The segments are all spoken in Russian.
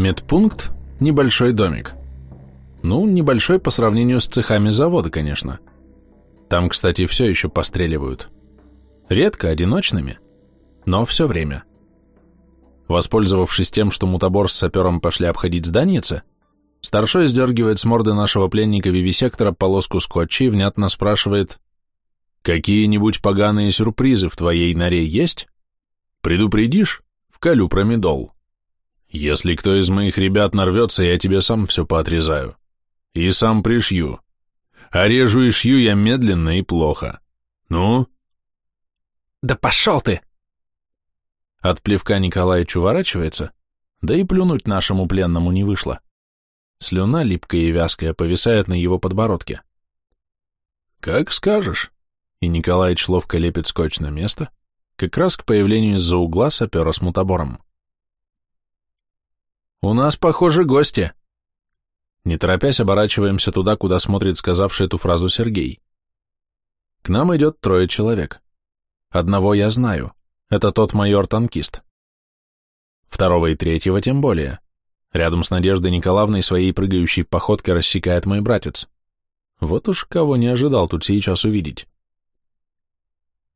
Медпункт – небольшой домик. Ну, небольшой по сравнению с цехами завода, конечно. Там, кстати, все еще постреливают. Редко, одиночными, но все время. Воспользовавшись тем, что мутабор с сапером пошли обходить зданице, старшой сдергивает с морды нашего пленника вивисектора полоску скотча и внятно спрашивает «Какие-нибудь поганые сюрпризы в твоей норе есть? Предупредишь? Вколю промедол. Если кто из моих ребят нарвется, я тебе сам все поотрезаю. И сам пришью. А режу и шью я медленно и плохо. Ну?» «Да пошел ты!» От плевка Николаевич уворачивается, да и плюнуть нашему пленному не вышло. Слюна, липкая и вязкая, повисает на его подбородке. «Как скажешь», и Николаевич ловко лепит скотч на место, как раз к появлению из-за угла сапера с мутабором. «У нас, похоже, гости!» Не торопясь, оборачиваемся туда, куда смотрит сказавший эту фразу Сергей. К нам идет трое человек. Одного я знаю. Это тот майор-танкист. Второго и третьего тем более. Рядом с Надеждой Николаевной своей прыгающей походкой рассекает мой братец. Вот уж кого не ожидал тут сейчас увидеть.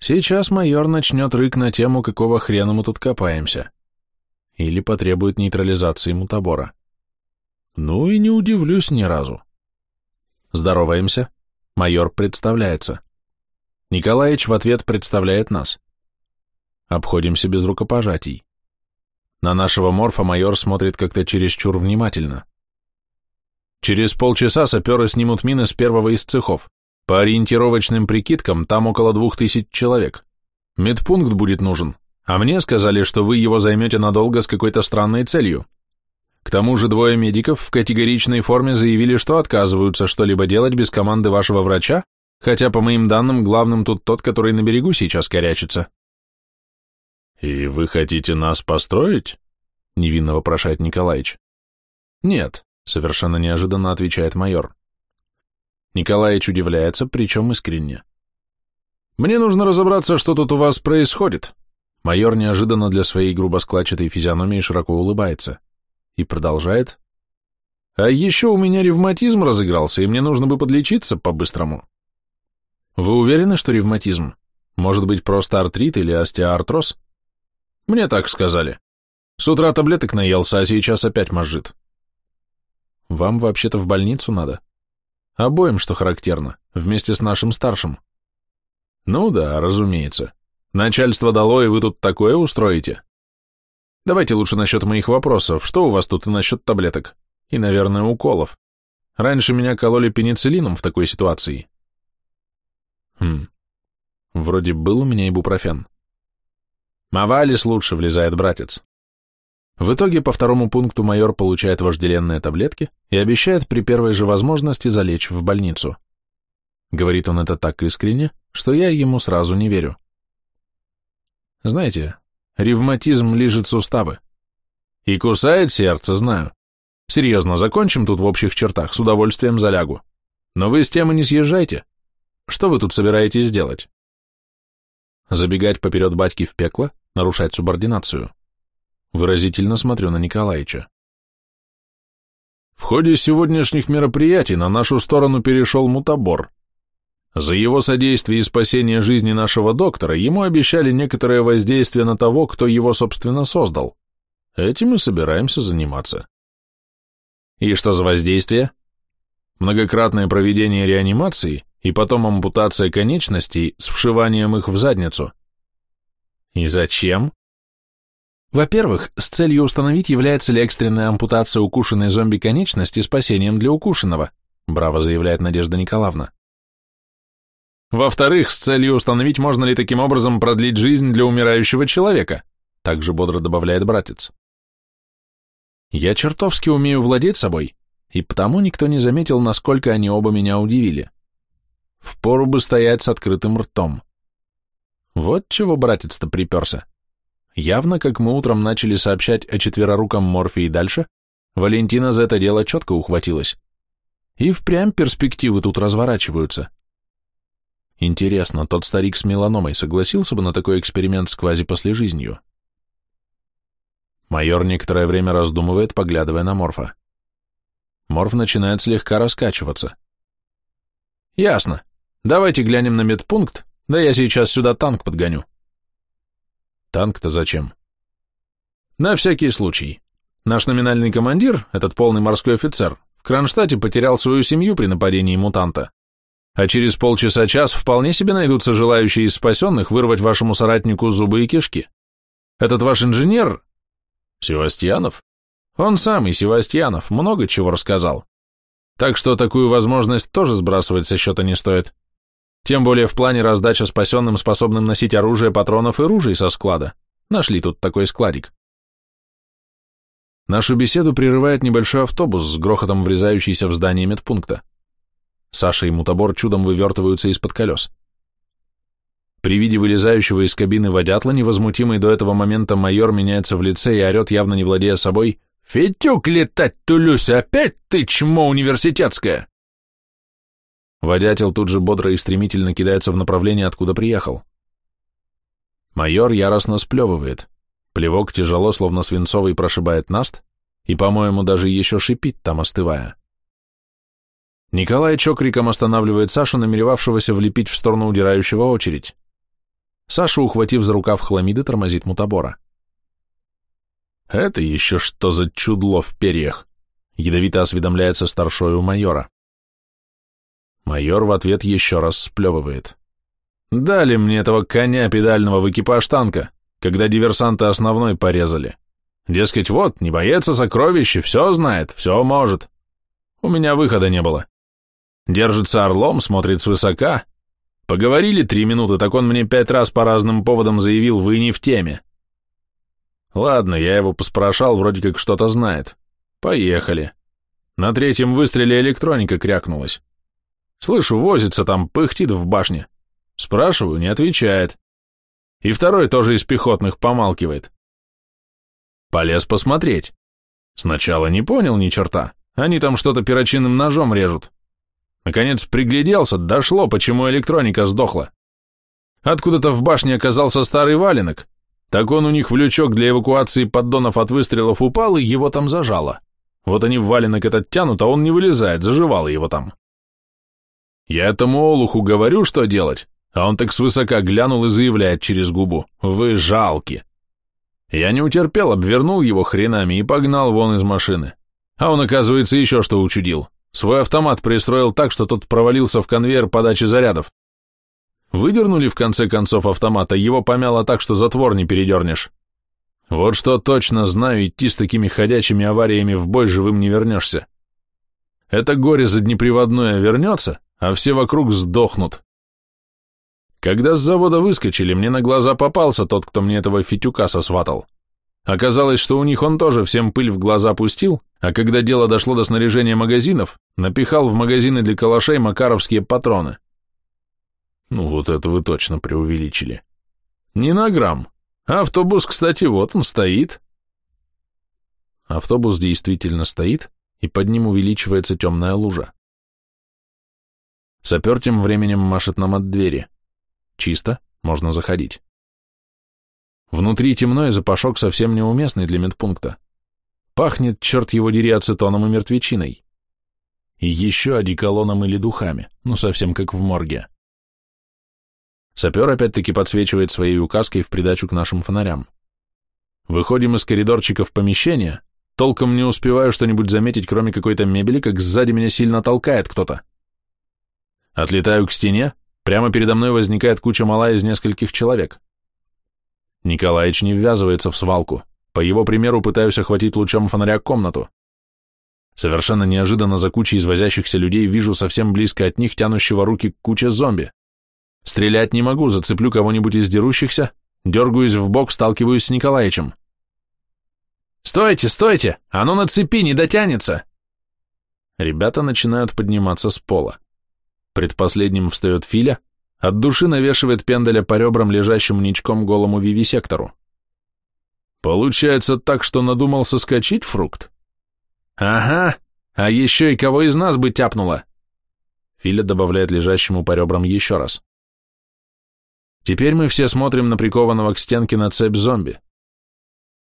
Сейчас майор начнет рык на тему, какого хрена мы тут копаемся. Или потребует нейтрализации мутабора. Ну и не удивлюсь ни разу. Здороваемся. Майор представляется. Николаевич в ответ представляет нас. Обходимся без рукопожатий. На нашего морфа майор смотрит как-то чересчур внимательно. Через полчаса саперы снимут мины с первого из цехов. По ориентировочным прикидкам, там около двух тысяч человек. Медпункт будет нужен, а мне сказали, что вы его займете надолго с какой-то странной целью. К тому же двое медиков в категоричной форме заявили, что отказываются что-либо делать без команды вашего врача, хотя, по моим данным, главным тут тот, который на берегу сейчас корячится. «И вы хотите нас построить?» — невинно вопрошает Николаевич. «Нет», — совершенно неожиданно отвечает майор. Николаевич удивляется, причем искренне. «Мне нужно разобраться, что тут у вас происходит». Майор неожиданно для своей грубо складчатой физиономии широко улыбается и продолжает. «А еще у меня ревматизм разыгрался, и мне нужно бы подлечиться по-быстрому». «Вы уверены, что ревматизм? Может быть, просто артрит или остеоартроз?» Мне так сказали. С утра таблеток наелся, а сейчас опять мозжит. Вам вообще-то в больницу надо. Обоим, что характерно, вместе с нашим старшим. Ну да, разумеется. Начальство дало, и вы тут такое устроите. Давайте лучше насчет моих вопросов. Что у вас тут и насчет таблеток? И, наверное, уколов. Раньше меня кололи пенициллином в такой ситуации. Хм. Вроде был у меня ибупрофен. Мавалис лучше, влезает братец. В итоге по второму пункту майор получает вожделенные таблетки и обещает при первой же возможности залечь в больницу. Говорит он это так искренне, что я ему сразу не верю. Знаете, ревматизм лежит суставы. И кусает сердце, знаю. Серьезно, закончим тут в общих чертах, с удовольствием залягу. Но вы с темы не съезжайте. Что вы тут собираетесь делать? Забегать поперед батьки в пекло, нарушать субординацию. Выразительно смотрю на Николаевича. В ходе сегодняшних мероприятий на нашу сторону перешел мутабор. За его содействие и спасение жизни нашего доктора ему обещали некоторое воздействие на того, кто его, собственно, создал. Этим мы собираемся заниматься. И что за воздействие? Многократное проведение реанимации и потом ампутация конечностей с вшиванием их в задницу. И зачем? Во-первых, с целью установить, является ли экстренная ампутация укушенной зомби конечности спасением для укушенного, браво заявляет Надежда Николаевна. Во-вторых, с целью установить, можно ли таким образом продлить жизнь для умирающего человека, также бодро добавляет братец. Я чертовски умею владеть собой, и потому никто не заметил, насколько они оба меня удивили. Впору бы стоять с открытым ртом. Вот чего братец-то приперся. Явно, как мы утром начали сообщать о четвероруком морфе и дальше, Валентина за это дело четко ухватилась. И впрямь перспективы тут разворачиваются. Интересно, тот старик с меланомой согласился бы на такой эксперимент с квази-послежизнью? Майор некоторое время раздумывает, поглядывая на Морфа. Морф начинает слегка раскачиваться. «Ясно. Давайте глянем на медпункт, да я сейчас сюда танк подгоню». «Танк-то зачем?» «На всякий случай. Наш номинальный командир, этот полный морской офицер, в Кронштадте потерял свою семью при нападении мутанта. А через полчаса-час вполне себе найдутся желающие из спасенных вырвать вашему соратнику зубы и кишки. Этот ваш инженер, Севастьянов? Он самый, Севастьянов, много чего рассказал. Так что такую возможность тоже сбрасывать со счета не стоит. Тем более в плане раздачи спасенным, способным носить оружие, патронов и ружей со склада. Нашли тут такой складик. Нашу беседу прерывает небольшой автобус с грохотом врезающийся в здание медпункта. Саша и мутабор чудом вывертываются из-под колес. При виде вылезающего из кабины водятла, невозмутимый до этого момента майор меняется в лице и орет, явно не владея собой, «Фитюк летать, Тулюсь, опять ты чмо университетское!» Водятел тут же бодро и стремительно кидается в направление, откуда приехал. Майор яростно сплевывает. Плевок тяжело, словно свинцовый, прошибает наст, и, по-моему, даже еще шипит там, остывая. Николай чокриком останавливает Сашу, намеревавшегося влепить в сторону удирающего очередь. Саша, ухватив за рукав хламиды, тормозит мутабора. «Это еще что за чудло в перьях?» Ядовито осведомляется старшой у майора. Майор в ответ еще раз сплевывает. «Дали мне этого коня педального в экипаж танка, когда диверсанты основной порезали. Дескать, вот, не боец, а сокровище, все знает, все может. У меня выхода не было. Держится орлом, смотрит свысока, Поговорили три минуты, так он мне пять раз по разным поводам заявил, вы не в теме. Ладно, я его поспрашал, вроде как что-то знает. Поехали. На третьем выстреле электроника крякнулась. Слышу, возится там, пыхтит в башне. Спрашиваю, не отвечает. И второй тоже из пехотных помалкивает. Полез посмотреть. Сначала не понял ни черта. Они там что-то перочинным ножом режут. Наконец пригляделся, дошло, почему электроника сдохла. Откуда-то в башне оказался старый валенок. Так он у них в лючок для эвакуации поддонов от выстрелов упал, и его там зажало. Вот они в валенок этот тянут, а он не вылезает, заживало его там. Я этому олуху говорю, что делать, а он так свысока глянул и заявляет через губу. Вы жалки. Я не утерпел, обвернул его хренами и погнал вон из машины. А он, оказывается, еще что учудил. Свой автомат пристроил так, что тот провалился в конвейер подачи зарядов. Выдернули в конце концов автомата, его помяло так, что затвор не передернешь. Вот что точно знаю, идти с такими ходячими авариями в бой живым не вернешься. Это горе заднеприводное вернется, а все вокруг сдохнут. Когда с завода выскочили, мне на глаза попался тот, кто мне этого фитюка сосватал. Оказалось, что у них он тоже всем пыль в глаза пустил, а когда дело дошло до снаряжения магазинов, напихал в магазины для калашей макаровские патроны. Ну вот это вы точно преувеличили. Не на грамм. Автобус, кстати, вот он стоит. Автобус действительно стоит, и под ним увеличивается темная лужа. Сапер тем временем машет нам от двери. Чисто, можно заходить. Внутри темно, и запашок совсем неуместный для медпункта. Пахнет, черт его дери, ацетоном и мертвечиной. И еще одеколоном или духами, ну совсем как в морге. Сапер опять-таки подсвечивает своей указкой в придачу к нашим фонарям. Выходим из коридорчика в помещение, толком не успеваю что-нибудь заметить, кроме какой-то мебели, как сзади меня сильно толкает кто-то. Отлетаю к стене, прямо передо мной возникает куча мала из нескольких человек. Николаич не ввязывается в свалку. По его примеру пытаюсь охватить лучом фонаря комнату. Совершенно неожиданно за кучей извозящихся людей вижу совсем близко от них тянущего руки к зомби. Стрелять не могу, зацеплю кого-нибудь из дерущихся, дергаюсь в бок, сталкиваюсь с Николаичем. «Стойте, стойте! Оно на цепи не дотянется!» Ребята начинают подниматься с пола. Предпоследним встает Филя, от души навешивает пенделя по ребрам лежащему ничком голому вивисектору. Получается так, что надумал соскочить фрукт? Ага, а еще и кого из нас бы тяпнуло? Филя добавляет лежащему по ребрам еще раз. Теперь мы все смотрим на прикованного к стенке на цепь зомби.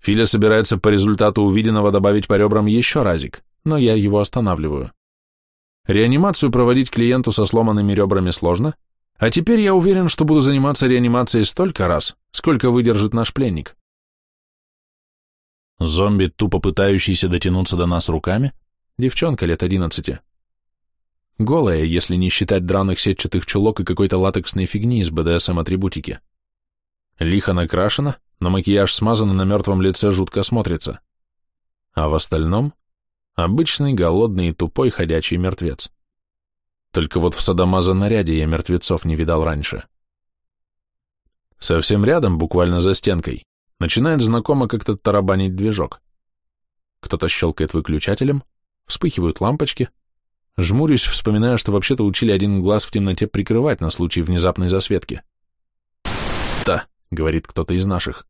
Филя собирается по результату увиденного добавить по ребрам еще разик, но я его останавливаю. Реанимацию проводить клиенту со сломанными ребрами сложно, а теперь я уверен, что буду заниматься реанимацией столько раз, сколько выдержит наш пленник. Зомби, тупо пытающийся дотянуться до нас руками, девчонка лет одиннадцати. Голая, если не считать драных сетчатых чулок и какой-то латексной фигни из БДСМ-атрибутики. Лихо накрашена, но макияж смазан и на мертвом лице жутко смотрится. А в остальном — обычный голодный и тупой ходячий мертвец. Только вот в садомаза наряде я мертвецов не видал раньше. Совсем рядом, буквально за стенкой, начинает знакомо как-то тарабанить движок. Кто-то щелкает выключателем, вспыхивают лампочки, жмурюсь, вспоминая, что вообще-то учили один глаз в темноте прикрывать на случай внезапной засветки. «Та», — говорит кто-то из наших.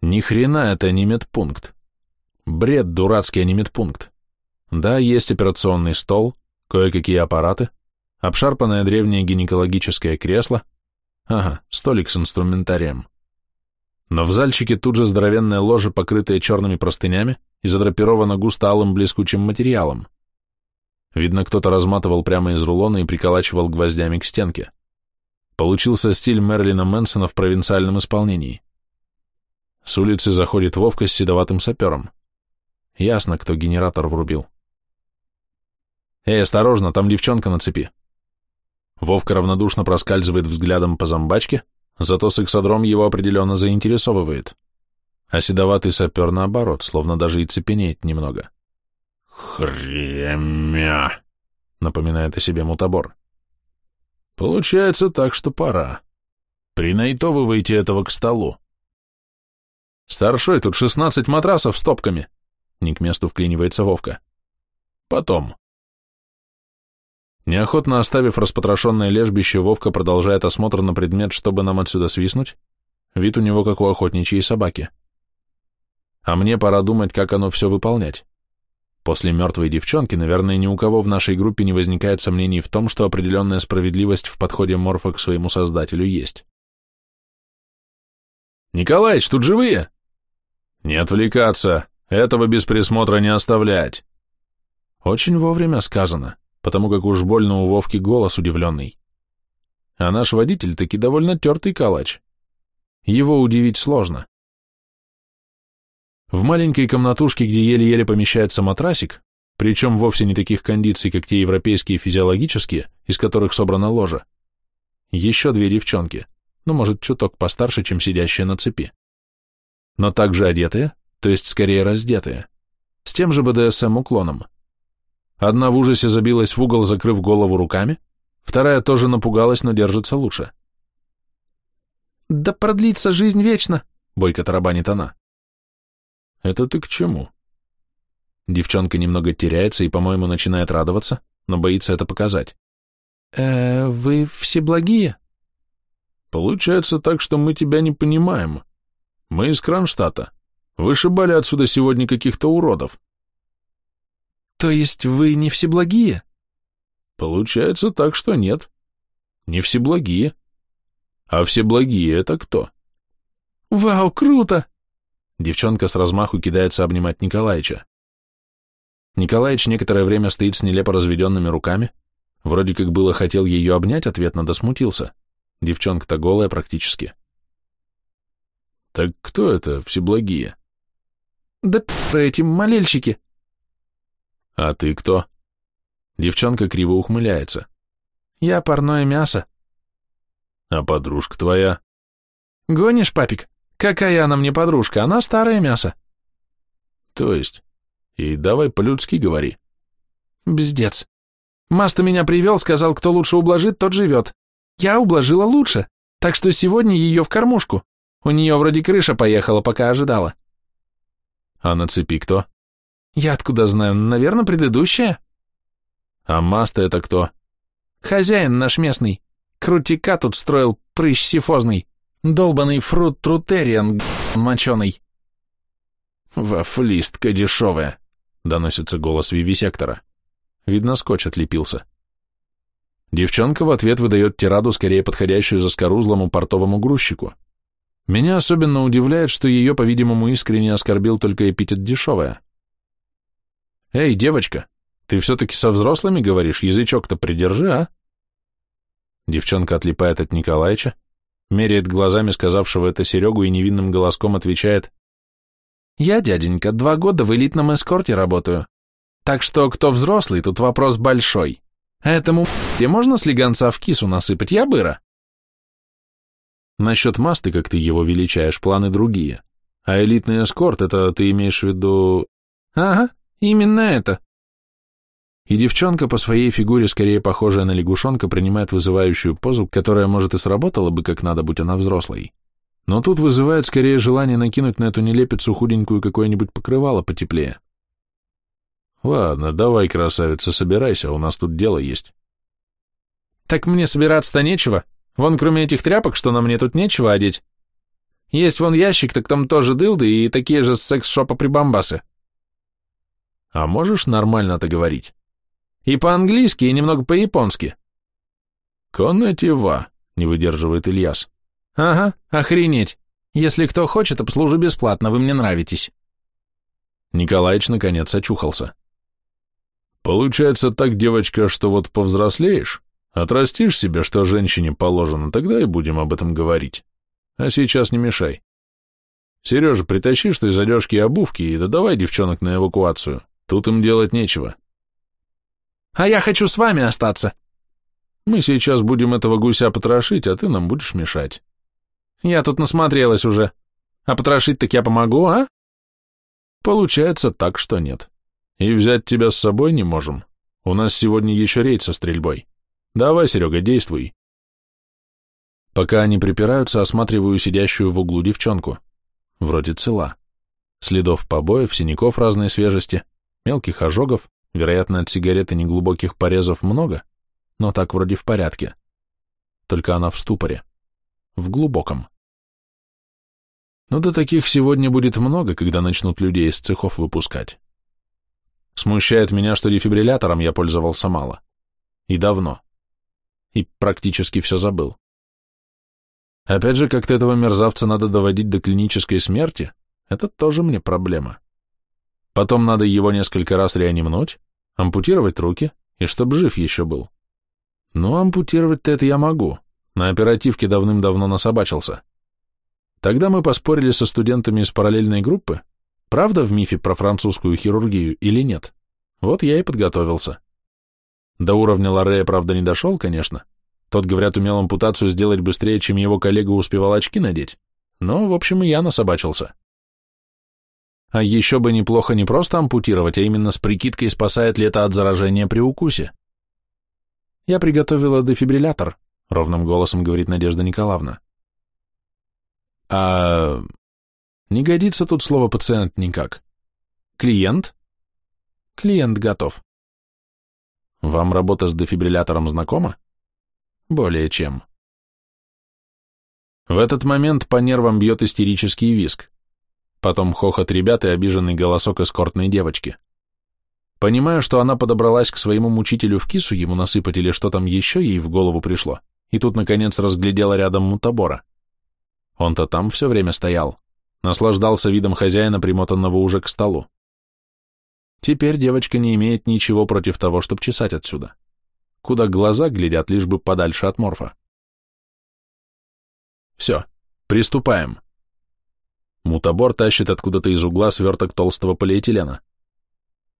«Ни хрена это не медпункт. Бред дурацкий, а не медпункт. Да, есть операционный стол, кое-какие аппараты, обшарпанное древнее гинекологическое кресло, ага, столик с инструментарием. Но в зальчике тут же здоровенное ложе, покрытое черными простынями и задрапировано густо алым блескучим материалом. Видно, кто-то разматывал прямо из рулона и приколачивал гвоздями к стенке. Получился стиль Мерлина Мэнсона в провинциальном исполнении. С улицы заходит Вовка с седоватым сапером. Ясно, кто генератор врубил. «Эй, осторожно, там девчонка на цепи!» Вовка равнодушно проскальзывает взглядом по зомбачке, Зато сексодром его определенно заинтересовывает. А седоватый сапер наоборот, словно даже и цепенеет немного. «Хремя!» — напоминает о себе мутабор. «Получается так, что пора. Принайтовывайте этого к столу». «Старшой, тут шестнадцать матрасов с топками!» — не к месту вклинивается Вовка. «Потом», Неохотно оставив распотрошенное лежбище, Вовка продолжает осмотр на предмет, чтобы нам отсюда свистнуть. Вид у него как у охотничьей собаки. А мне пора думать, как оно все выполнять. После мертвой девчонки, наверное, ни у кого в нашей группе не возникает сомнений в том, что определенная справедливость в подходе Морфа к своему создателю есть. «Николаич, тут живые?» «Не отвлекаться, этого без присмотра не оставлять». Очень вовремя сказано потому как уж больно у Вовки голос удивленный. А наш водитель таки довольно тертый калач. Его удивить сложно. В маленькой комнатушке, где еле-еле помещается матрасик, причем вовсе не таких кондиций, как те европейские физиологические, из которых собрана ложа, еще две девчонки, ну, может, чуток постарше, чем сидящие на цепи. Но также одетые, то есть скорее раздетые, с тем же БДСМ-уклоном. Одна в ужасе забилась в угол, закрыв голову руками, вторая тоже напугалась, но держится лучше. «Да продлится жизнь вечно!» — бойко тарабанит она. «Это ты к чему?» Девчонка немного теряется и, по-моему, начинает радоваться, но боится это показать. «Э, вы все благие?» «Получается так, что мы тебя не понимаем. Мы из Кронштадта. Вышибали отсюда сегодня каких-то уродов. То есть вы не всеблагие? Получается так, что нет. Не всеблагие. А всеблагие это кто? Вау, круто! Девчонка с размаху кидается обнимать Николаича. Николаич некоторое время стоит с нелепо разведенными руками, вроде как было хотел ее обнять, ответно досмутился. Девчонка-то голая практически. Так кто это, всеблагие? Да эти молельщики. «А ты кто?» Девчонка криво ухмыляется. «Я парное мясо». «А подружка твоя?» «Гонишь, папик? Какая она мне подружка? Она старое мясо». «То есть? И давай по-людски говори». «Бздец. Маста меня привел, сказал, кто лучше ублажит, тот живет. Я ублажила лучше, так что сегодня ее в кормушку. У нее вроде крыша поехала, пока ожидала». «А на цепи кто?» Я откуда знаю? Наверное, предыдущая? А Маста это кто? Хозяин наш местный. Крутика тут строил прыщ сифозный. Долбанный фрут трутериан моченый. Вафлистка дешевая, доносится голос вивисектора. Видно, скотч отлепился. Девчонка в ответ выдает тираду, скорее подходящую за скорузлому портовому грузчику. Меня особенно удивляет, что ее, по-видимому, искренне оскорбил только эпитет дешевая. «Эй, девочка, ты все-таки со взрослыми говоришь? Язычок-то придержи, а?» Девчонка отлипает от Николаевича, меряет глазами сказавшего это Серегу и невинным голоском отвечает «Я, дяденька, два года в элитном эскорте работаю, так что кто взрослый, тут вопрос большой. А этому где можно слегонца в кису насыпать, я быра?» Насчет масты, как ты его величаешь, планы другие. А элитный эскорт, это ты имеешь в виду... Ага, именно это. И девчонка по своей фигуре, скорее похожая на лягушонка, принимает вызывающую позу, которая, может, и сработала бы как надо, будь она взрослой. Но тут вызывает скорее желание накинуть на эту нелепицу худенькую какое-нибудь покрывало потеплее. Ладно, давай, красавица, собирайся, у нас тут дело есть. Так мне собираться-то нечего. Вон, кроме этих тряпок, что на мне тут нечего одеть. Есть вон ящик, так там тоже дылды и такие же секс-шопа прибамбасы. А можешь нормально-то говорить? И по-английски, и немного по-японски. Конетива, не выдерживает Ильяс. Ага, охренеть. Если кто хочет, обслужу бесплатно, вы мне нравитесь. Николаич наконец очухался. Получается так, девочка, что вот повзрослеешь, отрастишь себе, что женщине положено, тогда и будем об этом говорить. А сейчас не мешай. Сережа, притащи что из одежки и обувки и да давай девчонок на эвакуацию. Тут им делать нечего. А я хочу с вами остаться. Мы сейчас будем этого гуся потрошить, а ты нам будешь мешать. Я тут насмотрелась уже. А потрошить так я помогу, а? Получается так, что нет. И взять тебя с собой не можем. У нас сегодня еще рейд со стрельбой. Давай, Серега, действуй. Пока они припираются, осматриваю сидящую в углу девчонку. Вроде цела. Следов побоев, синяков разной свежести, мелких ожогов, Вероятно, от сигареты неглубоких порезов много, но так вроде в порядке. Только она в ступоре. В глубоком. Но до таких сегодня будет много, когда начнут людей из цехов выпускать. Смущает меня, что дефибриллятором я пользовался мало. И давно. И практически все забыл. Опять же, как-то этого мерзавца надо доводить до клинической смерти, это тоже мне проблема. Потом надо его несколько раз реанимнуть, ампутировать руки, и чтоб жив еще был. Ну, ампутировать-то это я могу. На оперативке давным-давно насобачился. Тогда мы поспорили со студентами из параллельной группы, правда в мифе про французскую хирургию или нет. Вот я и подготовился. До уровня Лорея, правда, не дошел, конечно. Тот, говорят, умел ампутацию сделать быстрее, чем его коллега успевал очки надеть. Но, в общем, и я насобачился. А еще бы неплохо не просто ампутировать, а именно с прикидкой, спасает ли это от заражения при укусе. Я приготовила дефибриллятор, ровным голосом говорит Надежда Николаевна. А не годится тут слово пациент никак. Клиент? Клиент готов. Вам работа с дефибриллятором знакома? Более чем. В этот момент по нервам бьет истерический виск потом хохот ребят и обиженный голосок эскортной девочки. Понимаю, что она подобралась к своему мучителю в кису ему насыпать или что там еще ей в голову пришло, и тут, наконец, разглядела рядом мутабора. Он-то там все время стоял, наслаждался видом хозяина, примотанного уже к столу. Теперь девочка не имеет ничего против того, чтобы чесать отсюда. Куда глаза глядят, лишь бы подальше от морфа. Все, приступаем. Мутабор тащит откуда-то из угла сверток толстого полиэтилена.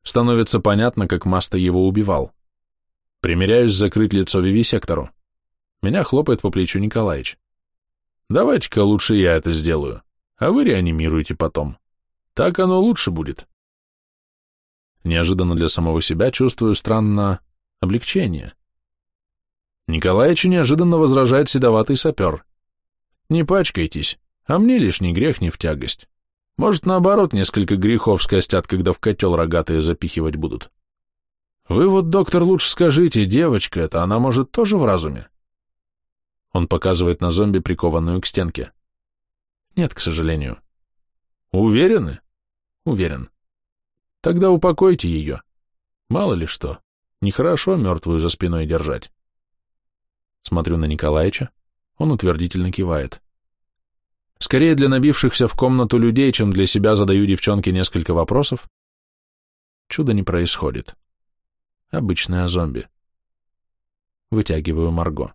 Становится понятно, как Маста его убивал. Примеряюсь закрыть лицо вивисектору. Меня хлопает по плечу Николаич. Давайте-ка лучше я это сделаю, а вы реанимируете потом. Так оно лучше будет. Неожиданно для самого себя чувствую странно облегчение. Николаич неожиданно возражает седоватый сапер. Не пачкайтесь, а мне лишний грех не в тягость. Может, наоборот, несколько грехов скостят, когда в котел рогатые запихивать будут. Вы вот, доктор, лучше скажите, девочка эта, она может тоже в разуме? Он показывает на зомби, прикованную к стенке. Нет, к сожалению. Уверены? Уверен. Тогда упокойте ее. Мало ли что. Нехорошо мертвую за спиной держать. Смотрю на Николаевича. Он утвердительно кивает. Скорее для набившихся в комнату людей, чем для себя задаю девчонке несколько вопросов. Чудо не происходит. Обычная зомби. Вытягиваю Марго.